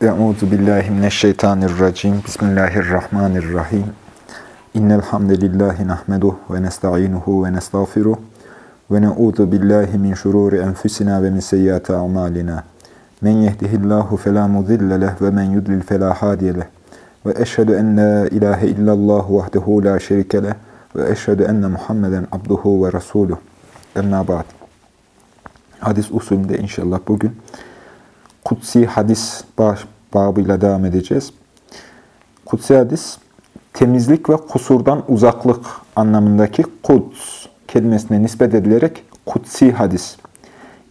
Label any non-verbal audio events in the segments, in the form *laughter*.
Euzu billahi mineşşeytanirracim. Bismillahirrahmanirrahim. İnnel hamdelellahi nahmeduhu ve nestainuhu ve nestağfiruh ve na'udzu billahi min şururi enfusina ve min seyyiati a'malina. Men yehdihillahu fela mudille ve men yudlil fela hadiye leh. Ve eşhedü en la ilahe illallah vahdehu la şerike leh ve eşhedü enne Muhammeden abduhu ve resuluh. Emma ba'd. Hadis usulünde inşallah bugün kutsi hadis babıyla devam edeceğiz. Kutsi hadis, temizlik ve kusurdan uzaklık anlamındaki kuds kelimesine nispet edilerek kutsi hadis,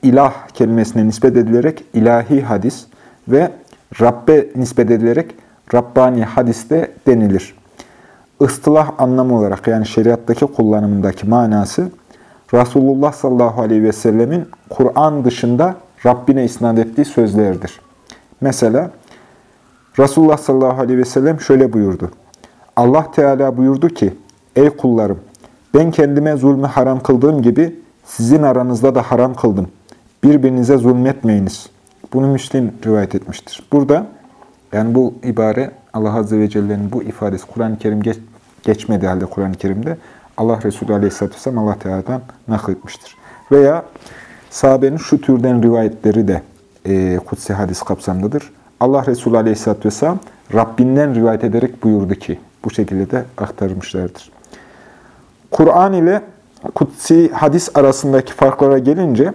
ilah kelimesine nispet edilerek ilahi hadis ve Rabbe nispet edilerek Rabbani hadiste denilir. Istılah anlamı olarak yani şeriattaki kullanımındaki manası Resulullah sallallahu aleyhi ve sellemin Kur'an dışında Rabbine isnat ettiği sözlerdir. Mesela Resulullah sallallahu aleyhi ve sellem şöyle buyurdu. Allah Teala buyurdu ki, Ey kullarım, ben kendime zulmü haram kıldığım gibi sizin aranızda da haram kıldım. Birbirinize zulmetmeyiniz. Bunu Müslim rivayet etmiştir. Burada, yani bu ibare Allah Azze ve Celle'nin bu ifadesi Kur'an-ı Kerim geç, geçmediği halde Kur'an-ı Kerim'de Allah Resulü Aleyhisselatü Vesselam Allah Teala'dan nakletmiştir. Veya Sahabenin şu türden rivayetleri de e, kutsi hadis kapsamındadır. Allah Resulü Aleyhisselatü Vesselam Rabbinden rivayet ederek buyurdu ki, bu şekilde de aktarmışlardır. Kur'an ile kutsi hadis arasındaki farklara gelince,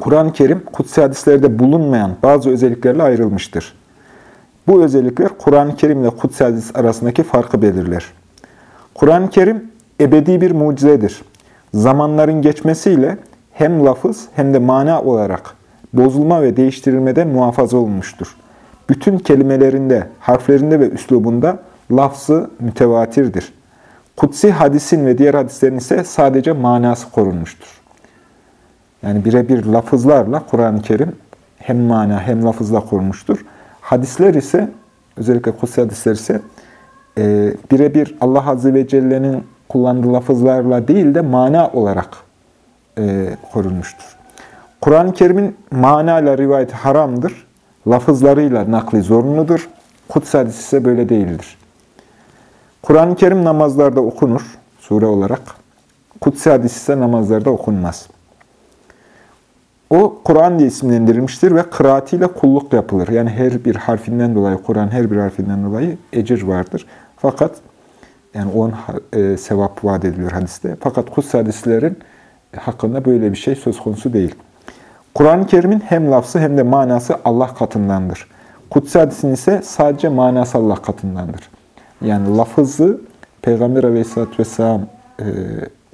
Kur'an-ı Kerim kutsi hadislerde bulunmayan bazı özelliklerle ayrılmıştır. Bu özellikler Kur'an-ı Kerim ile kutsi hadis arasındaki farkı belirler. Kur'an-ı Kerim ebedi bir mucizedir. Zamanların geçmesiyle hem lafız hem de mana olarak bozulma ve değiştirilmeden muhafaza olunmuştur. Bütün kelimelerinde, harflerinde ve üslubunda lafzı mütevatirdir. Kutsi hadisin ve diğer hadislerin ise sadece manası korunmuştur. Yani birebir lafızlarla Kur'an-ı Kerim hem mana hem lafızla korunmuştur. Hadisler ise, özellikle kutsi hadisler ise e, birebir Allah Azze ve Celle'nin kullandığı lafızlarla değil de mana olarak e, korunmuştur. Kur'an-ı Kerim'in manayla rivayeti haramdır. Lafızlarıyla nakli zorunludur. Kuts hadisi ise böyle değildir. Kur'an-ı Kerim namazlarda okunur sure olarak. Kutsi hadis ise namazlarda okunmaz. O Kur'an diye isimlendirilmiştir ve kıraatiyle kulluk yapılır. Yani her bir harfinden dolayı, Kur'an her bir harfinden dolayı ecir vardır. Fakat yani on e, sevap vaat ediliyor hadiste. Fakat kutsi hadislerin hakkında böyle bir şey söz konusu değil. Kur'an-ı Kerim'in hem lafzı hem de manası Allah katındandır. Kutsi hadisin ise sadece manası Allah katındandır. Yani lafızı Peygamber Aleyhisselatü Vesselam e,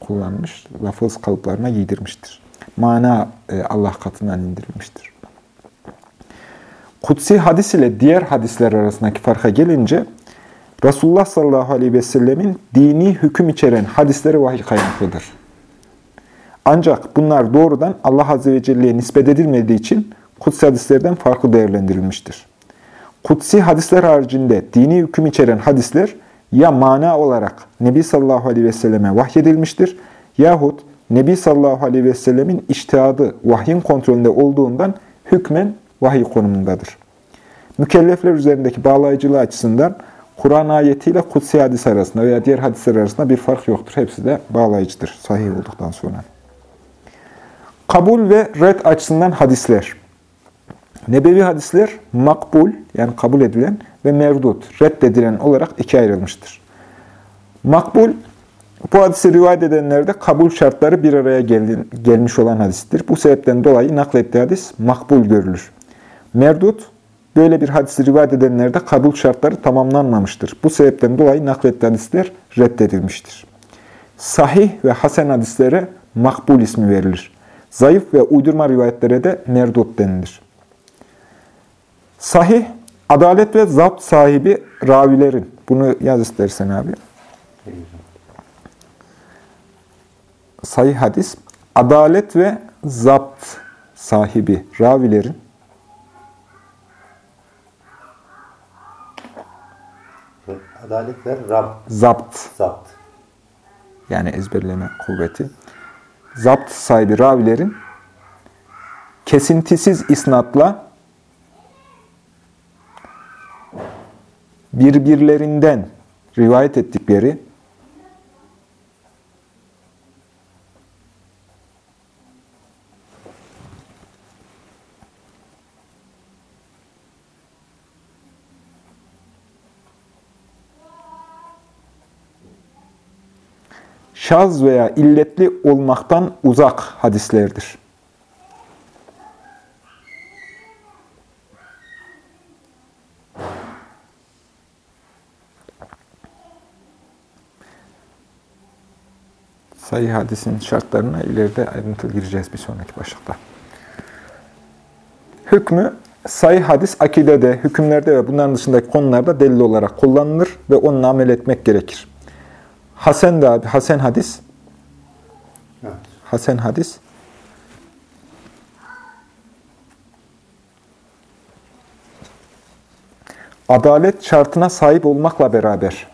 kullanmış, lafız kalıplarına giydirmiştir. Mana e, Allah katından indirilmiştir. Kutsi hadis ile diğer hadisler arasındaki farka gelince, Resulullah sallallahu aleyhi ve sellemin dini hüküm içeren hadisleri vahiy kaynaklıdır. Ancak bunlar doğrudan Allah Azze ve Celle'ye nispet edilmediği için kutsi hadislerden farklı değerlendirilmiştir. Kutsi hadisler haricinde dini hüküm içeren hadisler ya mana olarak Nebi sallallahu aleyhi ve selleme vahyedilmiştir yahut Nebi sallallahu aleyhi ve sellemin iştihadı vahyin kontrolünde olduğundan hükmen vahiy konumundadır. Mükellefler üzerindeki bağlayıcılığı açısından Kur'an ayetiyle kutsi hadis arasında veya diğer hadisler arasında bir fark yoktur. Hepsi de bağlayıcıdır sahih olduktan sonra. Kabul ve red açısından hadisler. Nebevi hadisler makbul yani kabul edilen ve merdut, reddedilen olarak ikiye ayrılmıştır. Makbul, bu hadisi rivayet edenlerde kabul şartları bir araya gelin, gelmiş olan hadistir. Bu sebepten dolayı naklettiği hadis makbul görülür. Merdut, böyle bir hadisi rivayet edenlerde kabul şartları tamamlanmamıştır. Bu sebepten dolayı naklettiği hadisler reddedilmiştir. Sahih ve hasen hadislere makbul ismi verilir. Zayıf ve uydurma rivayetlere de merdut denilir. Sahih, adalet ve zapt sahibi ravilerin. Bunu yaz istersen abi. Sahih hadis, adalet ve zapt sahibi ravilerin Adalet ve Rab. Zapt. Zapt. Yani ezberleme kuvveti zapt sahibi ravilerin kesintisiz isnatla birbirlerinden rivayet ettikleri şaz veya illetli olmaktan uzak hadislerdir. Sayı hadisin şartlarına ileride ayrıntılı gireceğiz bir sonraki başlıkta. Hükmü sayı hadis akidede, hükümlerde ve bunların dışındaki konularda delil olarak kullanılır ve onunla amel etmek gerekir. Hasen de abi, Hasen hadis. Evet. Hasen hadis. Adalet şartına sahip olmakla beraber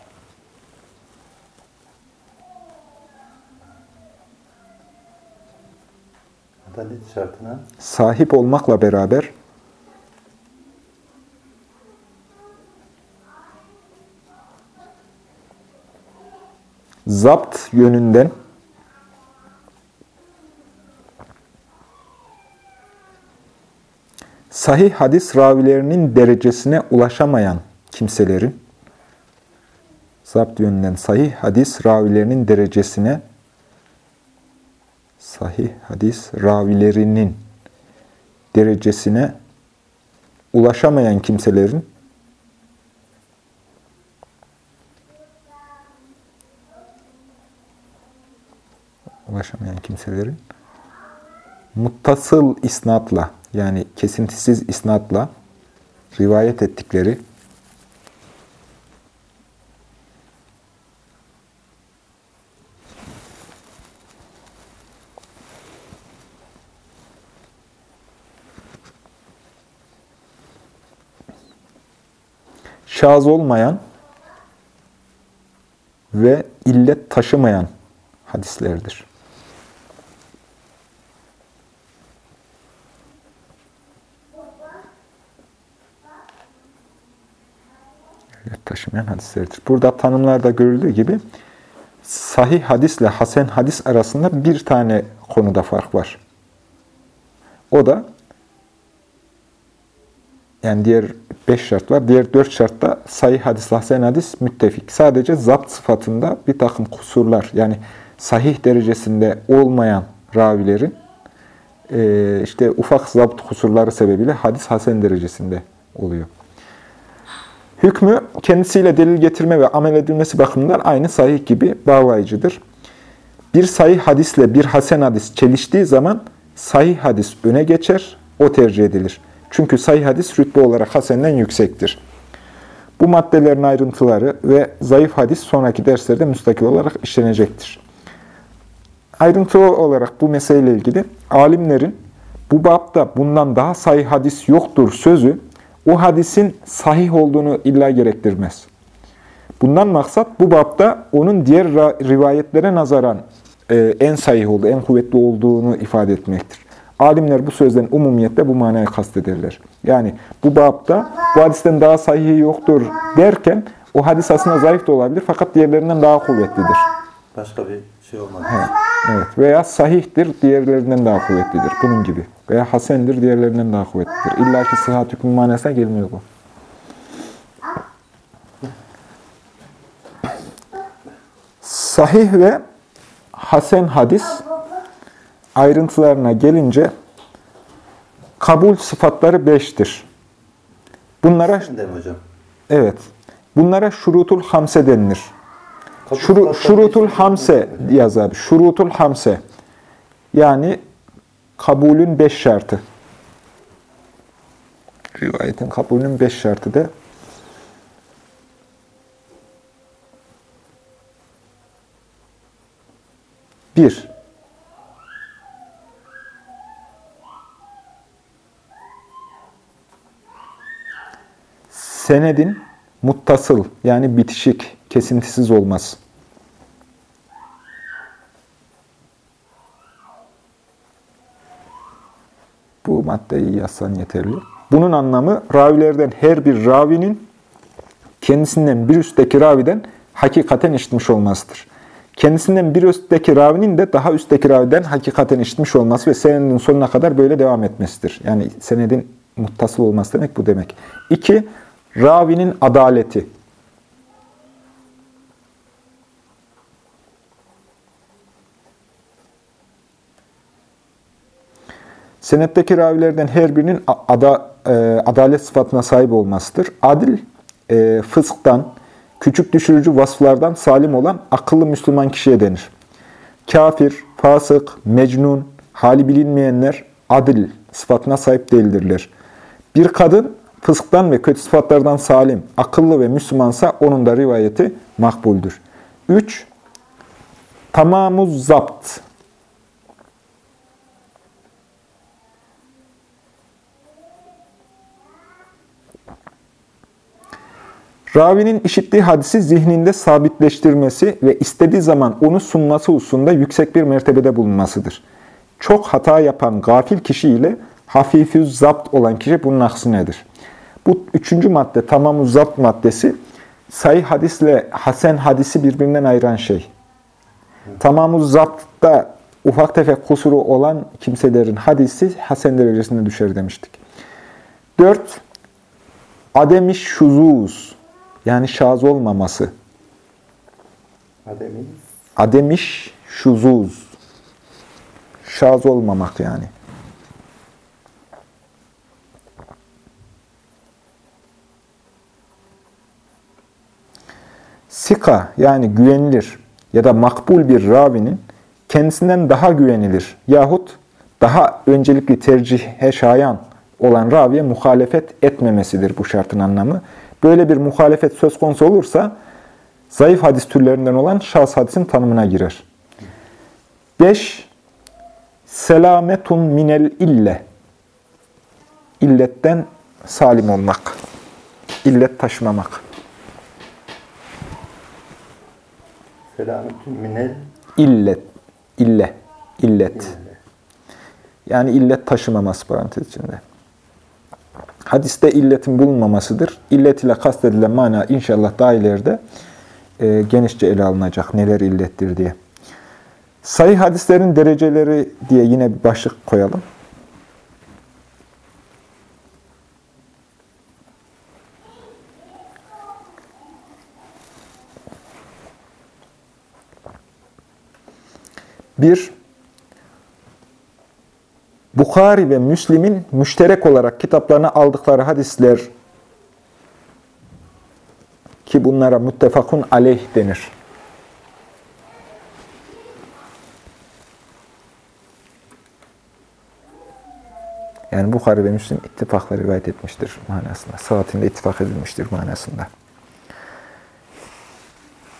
Adalet şartına sahip olmakla beraber zapt yönünden sahih hadis ravilerinin derecesine ulaşamayan kimselerin zapt yönünden sahih hadis ravilerinin derecesine sahih hadis ravilerinin derecesine ulaşamayan kimselerin ulaşamayan kimselerin muttasıl isnatla yani kesintisiz isnatla rivayet ettikleri şaz olmayan ve illet taşımayan hadislerdir. Taşımayan hadislerdir. Burada tanımlarda görüldüğü gibi sahih hadisle hasen hadis arasında bir tane konuda fark var. O da yani diğer beş şart var. Diğer dört şartta sayı hadis, hasen hadis müttefik. Sadece zapt sıfatında bir takım kusurlar, yani sahih derecesinde olmayan ravilerin e, işte ufak zapt kusurları sebebiyle hadis hasen derecesinde oluyor. Hükmü kendisiyle delil getirme ve amel edilmesi bakımından aynı sahih gibi bağlayıcıdır. Bir sahih hadisle bir hasen hadis çeliştiği zaman sahih hadis öne geçer, o tercih edilir. Çünkü sahih hadis rütbe olarak hasenden yüksektir. Bu maddelerin ayrıntıları ve zayıf hadis sonraki derslerde müstakil olarak işlenecektir. Ayrıntılı olarak bu meseleyle ilgili alimlerin bu babda bundan daha sahih hadis yoktur sözü o hadisin sahih olduğunu illa gerektirmez. Bundan maksat bu babda onun diğer rivayetlere nazaran e, en sahih olduğu, en kuvvetli olduğunu ifade etmektir. Alimler bu sözden umumiyette bu manayı kastederler. Yani bu babda bu hadisten daha sahihi yoktur derken o hadis aslında zayıf da olabilir fakat diğerlerinden daha kuvvetlidir. başka bir şey olmadı. Evet. evet. Veya sahihtir, diğerlerinden daha kuvvetlidir. Bunun gibi. Veya hasendir, diğerlerinden daha kuvvetlidir. İlla ki sıhhat hükmü manasına gelmiyor bu. Sahih ve hasen hadis ayrıntılarına gelince kabul sıfatları beştir. Bunlara hocam? evet. Bunlara şurutul hamse denilir. Şuru, şurutul hamse yaz abi. Şurutul hamse. Yani kabulün beş şartı. Rivayetin kabulünün beş şartı da bir, senedin muttasıl yani bitişik, kesintisiz olması. Bu maddeyi yazsan yeterli. Bunun anlamı ravilerden her bir ravinin kendisinden bir üstteki raviden hakikaten işitmiş olmasıdır. Kendisinden bir üstteki ravinin de daha üstteki raviden hakikaten işitmiş olması ve senedin sonuna kadar böyle devam etmesidir. Yani senedin muttasıl olması demek bu demek. İki, ravinin adaleti. Senetteki ravilerden her birinin ada, e, adalet sıfatına sahip olmasıdır. Adil, e, fısktan, küçük düşürücü vasıflardan salim olan akıllı Müslüman kişiye denir. Kafir, fasık, mecnun, hali bilinmeyenler adil sıfatına sahip değildirler. Bir kadın fısktan ve kötü sıfatlardan salim, akıllı ve Müslümansa onun da rivayeti makbuldür. 3. Tamamuz zapt. Ravinin işittiği hadisi zihninde sabitleştirmesi ve istediği zaman onu sunması hususunda yüksek bir mertebede bulunmasıdır. Çok hata yapan gafil kişi ile hafifüz zapt olan kişi bunun aksinedir. Bu üçüncü madde, tamamı zapt maddesi, sayı hadisle hasen hadisi birbirinden ayıran şey. Tamamı zaptta ufak tefek kusuru olan kimselerin hadisi hasen derecesine düşer demiştik. Dört, ademi şuzuz, yani şaz olmaması. Ademi. Ademiş şuzuz. Şaz olmamak yani. Sika yani güvenilir ya da makbul bir ravinin kendisinden daha güvenilir yahut daha öncelikli tercihe şayan olan raviye muhalefet etmemesidir bu şartın anlamı. Böyle bir muhalefet söz konusu olursa zayıf hadis türlerinden olan şahs hadisin tanımına girer. 5. Selametun minel ille. İlletten salim olmak. İllet taşımamak. Selametün minel İllet. İlle. İllet. Yani illet taşımaması parantez içinde. Hadiste illetin bulunmamasıdır. İllet ile kastedilen mana inşallah daha ileride e, genişçe ele alınacak. Neler illettir diye. Sayı hadislerin dereceleri diye yine bir başlık koyalım. Bir, Bukhari ve Müslim'in müşterek olarak kitaplarına aldıkları hadisler ki bunlara müttefakun aleyh denir. Yani Bukhari ve Müslim ittifakla rivayet etmiştir manasında. Saatinde ittifak edilmiştir manasında.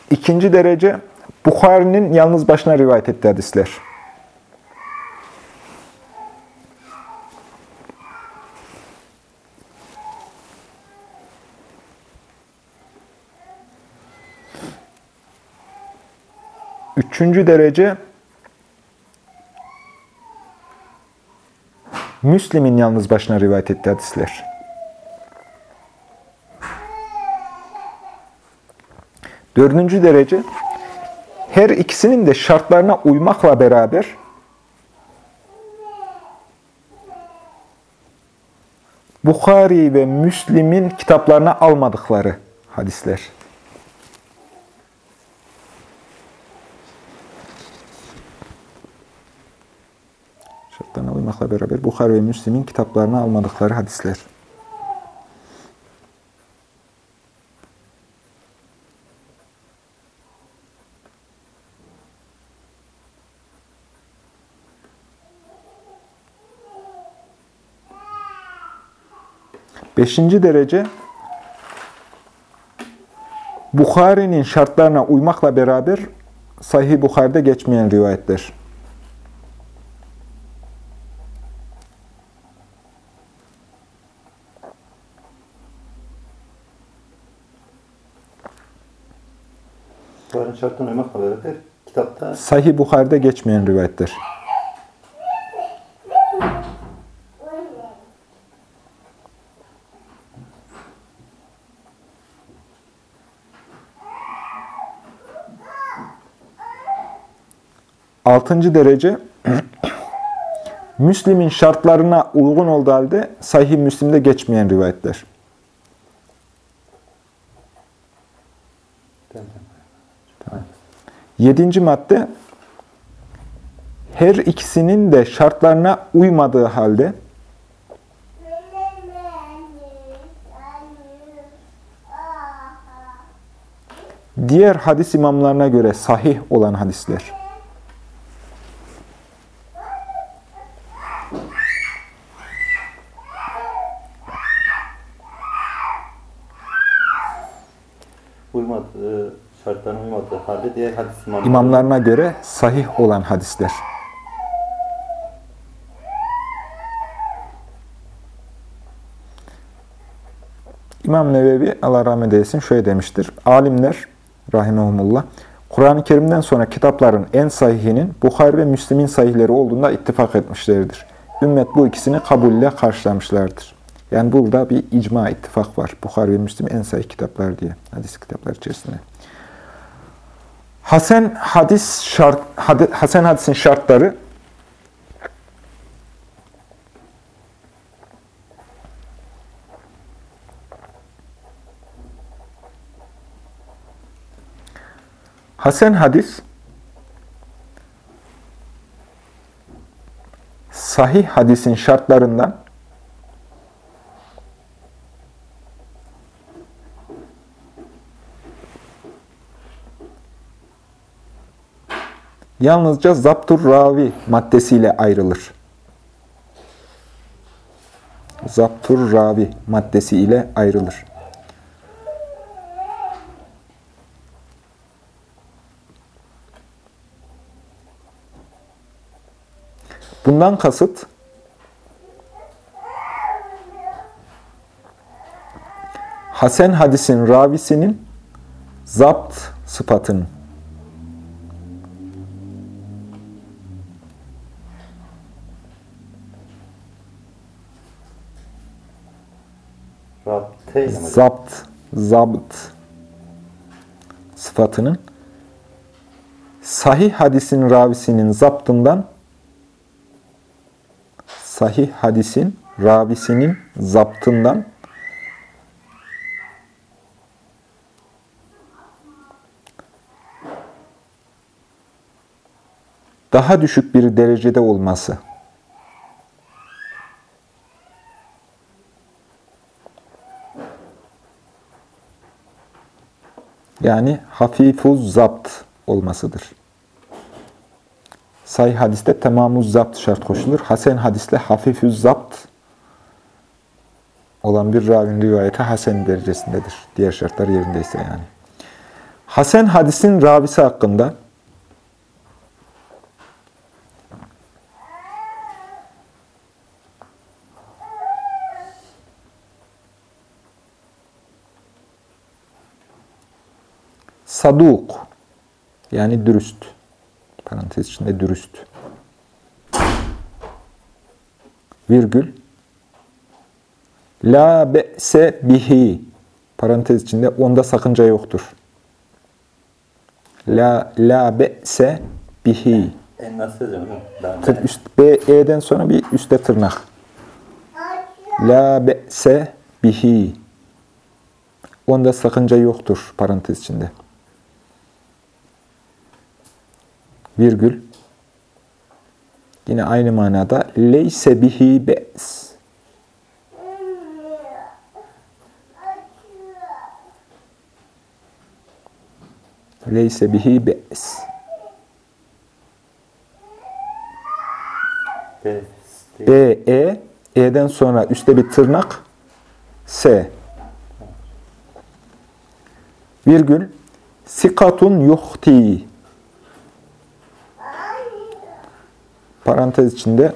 İkinci derece Bukhari'nin yalnız başına rivayet ettiği hadisler. Üçüncü derece Müslim'in yalnız başına rivayet ettiği hadisler. Dördüncü derece her ikisinin de şartlarına uymakla beraber Bukhari ve Müslim'in kitaplarına almadıkları hadisler. Uymakla beraber Bukhari ve Müslim'in kitaplarına almadıkları hadisler. Beşinci derece Bukhari'nin şartlarına uymakla beraber Sahih Bukhari'de geçmeyen rivayetler. İtibarın şartına uymakla beraber kitapta... Sahih Bukhari'de geçmeyen rivayetler. Altıncı derece *clears throat* Müslim'in şartlarına uygun olduğu halde Sahih Müslim'de geçmeyen rivayetler. Yedinci madde her ikisinin de şartlarına uymadığı halde diğer hadis imamlarına göre sahih olan hadisler. Uymadığı, şartlarına uymadığı halde diğer hadis imamları İmamlarına göre sahih olan hadisler. İmam Nevevi Allah rahmet eylesin şöyle demiştir. Alimler rahimehumullah Kur'an-ı Kerim'den sonra kitapların en sahihinin Bukhari ve Müslim'in sahihleri olduğunda ittifak etmişlerdir. Ümmet bu ikisini kabulle karşılamışlardır. Yani burada bir icma ittifak var. Bukhari ve Müslim en sahih kitaplar diye hadis kitaplar içerisinde. Hasan hadis şart Hasan hadisin şartları. Hasan hadis sahih hadisin şartlarından yalnızca zaptur ravi maddesiyle ayrılır. Zaptur ravi maddesi ile ayrılır. Bundan kasıt Hasan hadisin ravisinin zapt sıfatının zapt, zabt sıfatının sahih hadisin ravisinin zaptından sahih hadisin ravisinin zaptından daha düşük bir derecede olması. Yani hafifuz zapt olmasıdır. Sahih hadiste tamamuz zapt şart koşulur. Hasen hadiste hafifüz zapt olan bir ravin rivayeti hasen derecesindedir. Diğer şartlar yerindeyse yani. Hasen hadisin ravisi hakkında saduk yani dürüst. Parantez içinde dürüst. Virgül. La be'se bihi. Parantez içinde onda sakınca yoktur. La la be'se bihi. En nasıl Tır, üst, B, E'den sonra bir üstte tırnak. La be'se bihi. Onda sakınca yoktur parantez içinde. Virgül. Yine aynı manada leyse bihi be's. Leyse bihi be's. Beste. B, E, E'den sonra üstte bir tırnak, S. Virgül, sikatun yuhti. Parantez içinde,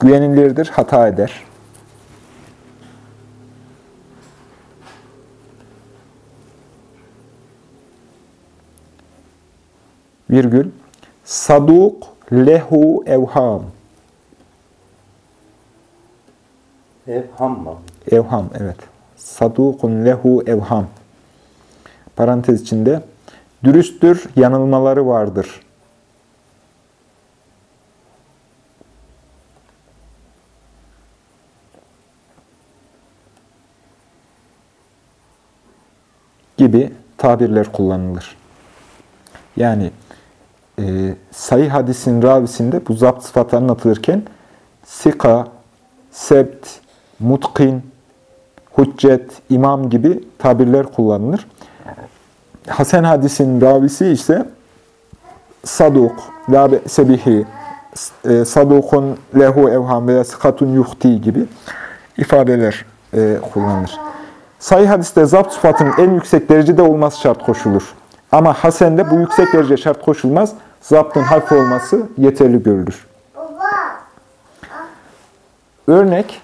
güvenilirdir, hata eder. Virgül, saduk lehu evham. Evham mı? Evham, evet. Sadukun lehu evham. Parantez içinde, dürüsttür, yanılmaları vardır. Gibi tabirler kullanılır. Yani e, sayı hadisin ravisinde bu zapt sıfatı anlatılırken sika, sebt, mutkin, hüccet, imam gibi tabirler kullanılır. Hasen hadisin ravisi ise saduk, la sebihi, e, sadukun lehu evham veya sıkatun yuhti gibi ifadeler e, kullanılır. Sahih hadiste zapt sıfatının en yüksek derecede olması şart koşulur. Ama hasende bu yüksek derece şart koşulmaz. Zaptın hafif olması yeterli görülür. Örnek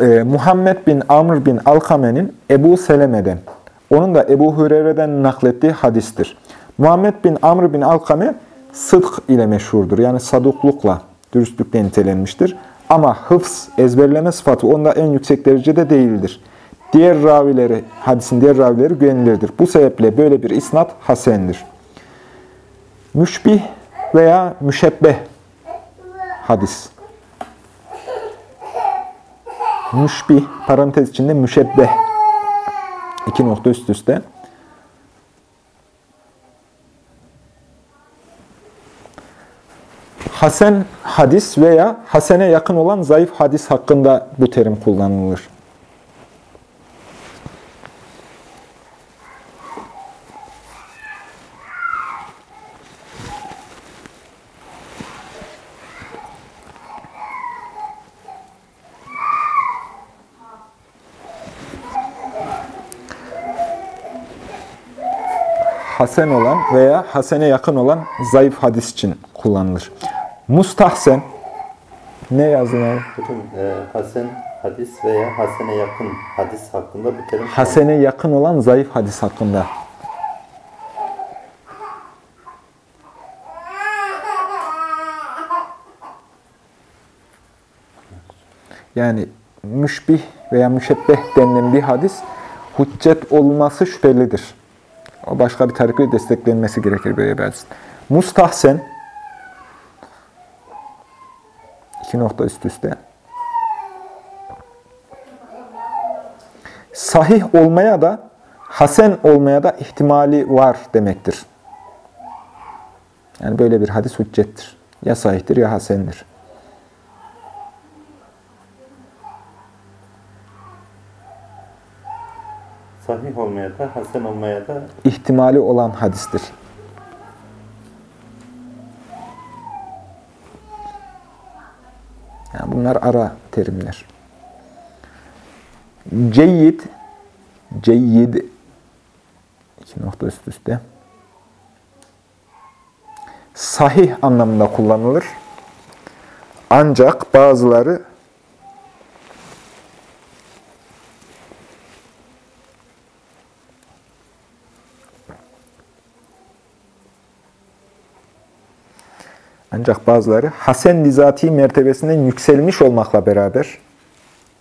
e, Muhammed bin Amr bin Alkame'nin Ebu Seleme'den, onun da Ebu Hureyre'den naklettiği hadistir. Muhammed bin Amr bin Alkame sıdk ile meşhurdur. Yani saduklukla, dürüstlükle nitelenmiştir. Ama hıfz, ezberleme sıfatı onda en yüksek derecede değildir. Diğer ravileri, hadisin diğer ravileri güvenilirdir. Bu sebeple böyle bir isnat hasendir. Müşbih veya müşebbeh hadis. Müşbih, parantez içinde müşebbeh. İki nokta üst üste. Hasen hadis veya hasene yakın olan zayıf hadis hakkında bu terim kullanılır. hasen olan veya hasene yakın olan zayıf hadis için kullanılır. Mustahsen ne yazdın abi? Hocam e, Hasan hadis veya Hasan'e yakın hadis hakkında bu terim Hasene yakın olan zayıf hadis hakkında. Yani müşbih veya müşebbeh denilen bir hadis hüccet olması şüphelidir. O başka bir tarikle desteklenmesi gerekir böyle bir hadis. Mustahsen iki nokta üst üste. Sahih olmaya da hasen olmaya da ihtimali var demektir. Yani böyle bir hadis hüccettir. Ya sahihtir ya hasendir. sahih olmaya da Hasan olmaya da ihtimali olan hadistir. Bunlar ara terimler. Ceyyid, ceyyid, iki nokta üst üste, sahih anlamında kullanılır. Ancak bazıları Ancak bazıları hasen nizati mertebesinden yükselmiş olmakla beraber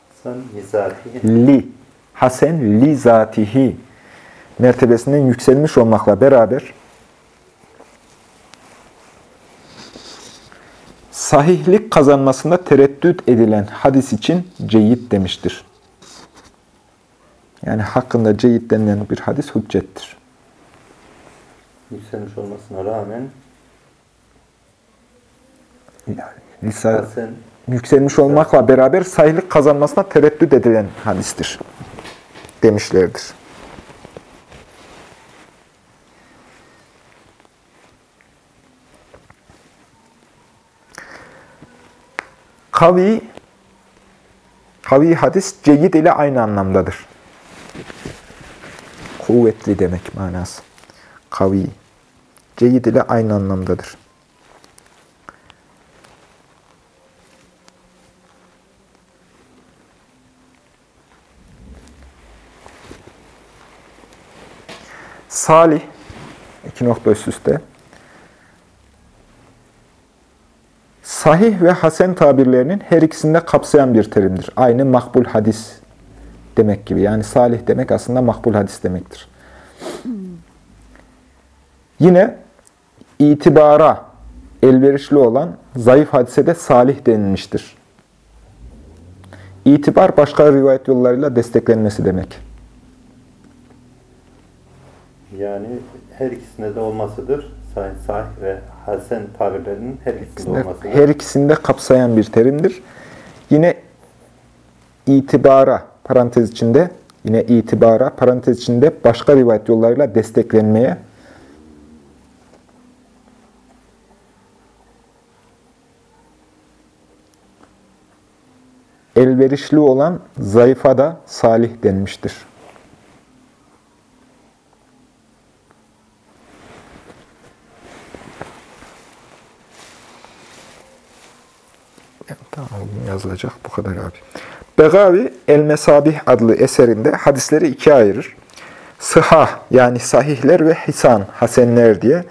Hasan Nizati li, hasen li zatihi mertebesinden yükselmiş olmakla beraber sahihlik kazanmasında tereddüt edilen hadis için ceyit demiştir. Yani hakkında ceyit denilen bir hadis hüccettir. yükselmiş olmasına rağmen Hasan yükselmiş olmakla beraber sahihlik kazanmasına tereddüt edilen hadistir demişlerdir. Kavi, kavi hadis ceyid ile aynı anlamdadır. Kuvvetli demek manası. Kavi, ceyid ile aynı anlamdadır. Salih, iki nokta üst üste. Sahih ve hasen tabirlerinin her ikisini de kapsayan bir terimdir. Aynı makbul hadis demek gibi. Yani salih demek aslında makbul hadis demektir. Yine itibara elverişli olan zayıf hadise de salih denilmiştir. İtibar başka rivayet yollarıyla desteklenmesi demek. Yani her ikisinde de olmasıdır. Sahih, sahih ve hasen tabirlerinin her ikisinde olmasıdır. Her ikisini de kapsayan bir terimdir. Yine itibara parantez içinde yine itibara parantez içinde başka rivayet yollarıyla desteklenmeye elverişli olan zayıfa da salih denmiştir. Yazılacak bu kadar abi. Begavi El-Mesabih adlı eserinde hadisleri ikiye ayırır. Sıhah yani sahihler ve hisan, hasenler diye.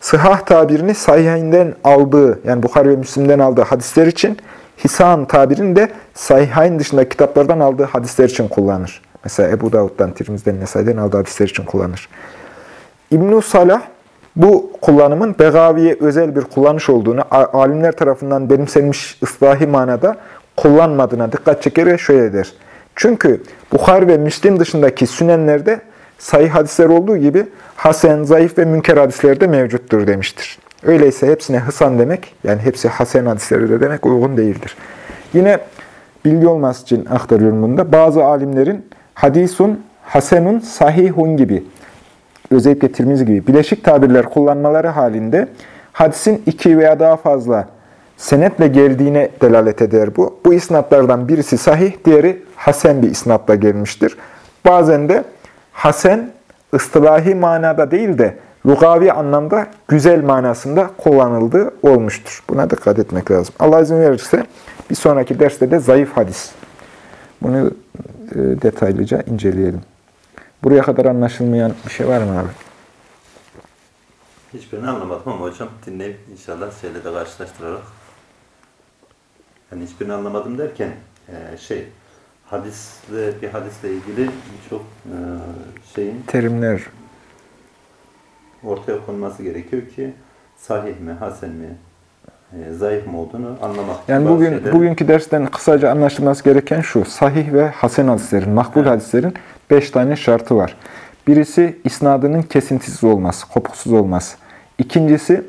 Sıhah tabirini sahihinden aldığı yani Bukhari ve Müslim'den aldığı hadisler için, hisan tabirini de sahihain dışında kitaplardan aldığı hadisler için kullanır. Mesela Ebu Davud'dan, Tirmiz'den, Nesai'den aldığı hadisler için kullanır. İbn-i Salah bu kullanımın Begavi'ye özel bir kullanış olduğunu, alimler tarafından benimsenmiş ıslahi manada kullanmadığına dikkat çeker ve şöyle der. Çünkü Bukhari ve Müslim dışındaki sünenlerde sahih hadisler olduğu gibi hasen, zayıf ve münker hadisler de mevcuttur demiştir. Öyleyse hepsine hısan demek, yani hepsi hasen hadisleri de demek uygun değildir. Yine bilgi olması için aktarıyorum bunda. Bazı alimlerin hadisun, hasenun, sahihun gibi özellikle Tirmizi gibi bileşik tabirler kullanmaları halinde hadisin iki veya daha fazla senetle geldiğine delalet eder bu. Bu isnatlardan birisi sahih, diğeri hasen bir isnatla gelmiştir. Bazen de hasen ıstılahi manada değil de lugavi anlamda güzel manasında kullanıldığı olmuştur. Buna dikkat etmek lazım. Allah izin verirse bir sonraki derste de zayıf hadis. Bunu e, detaylıca inceleyelim. Buraya kadar anlaşılmayan bir şey var mı abi? Hiçbirini anlamadım ama hocam dinleyip inşallah şeyle de karşılaştırarak yani hiçbirini anlamadım derken e, şey hadisle bir hadisle ilgili birçok e, şeyin Terimler. ortaya konması gerekiyor ki sahih mi, hasen mi, zayıf mı olduğunu anlamak. Yani bugün şeyleri- bugünkü dersten kısaca anlaşılması gereken şu. Sahih ve hasen hadislerin, makbul Evet. hadislerin beş tane şartı var. Birisi isnadının kesintisiz olması, kopuksuz olması. İkincisi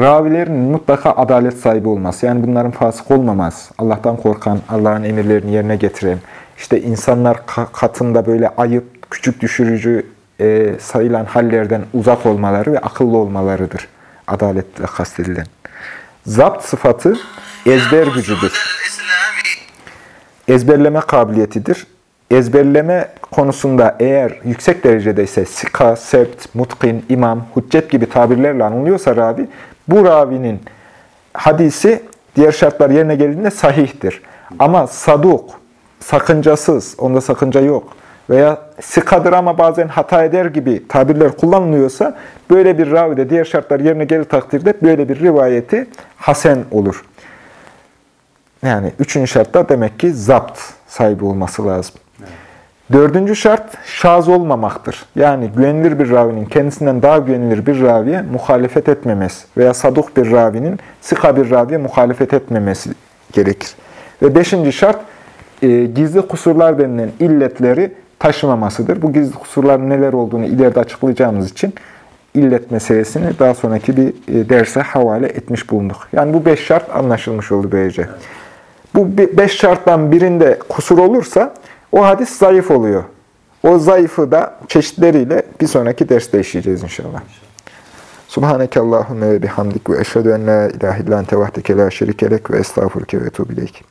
ravilerin mutlaka adalet sahibi olması. Yani bunların fasık olmaması. Allah'tan korkan, Allah'ın emirlerini yerine getiren, işte insanlar ka- katında böyle ayıp, küçük düşürücü e, sayılan hallerden uzak olmaları ve akıllı olmalarıdır. Adaletle kastedilen. Zapt sıfatı ezber gücüdür. Ezberleme kabiliyetidir. Ezberleme konusunda eğer yüksek derecede ise sika, sept, mutkin, imam, hüccet gibi tabirlerle anılıyorsa ravi, bu ravinin hadisi diğer şartlar yerine geldiğinde sahihtir. Ama saduk, sakıncasız, onda sakınca yok veya sikadır ama bazen hata eder gibi tabirler kullanılıyorsa böyle bir ravide diğer şartlar yerine gelir takdirde böyle bir rivayeti hasen olur. Yani üçüncü şartta demek ki zapt sahibi olması lazım. Dördüncü şart şaz olmamaktır. Yani güvenilir bir ravinin kendisinden daha güvenilir bir raviye muhalefet etmemesi veya saduk bir ravinin sıka bir raviye muhalefet etmemesi gerekir. Ve beşinci şart e, gizli kusurlar denilen illetleri taşımamasıdır. Bu gizli kusurların neler olduğunu ileride açıklayacağımız için illet meselesini daha sonraki bir e, derse havale etmiş bulunduk. Yani bu beş şart anlaşılmış oldu böylece. Bu be- beş şarttan birinde kusur olursa o hadis zayıf oluyor. O zayıfı da çeşitleriyle bir sonraki derste işleyeceğiz inşallah. Subhaneke Allahümme ve bihamdik ve eşhedü en la ilahe illa ente vahdeke la şerike lek ve estağfurke ve etubu ileyk.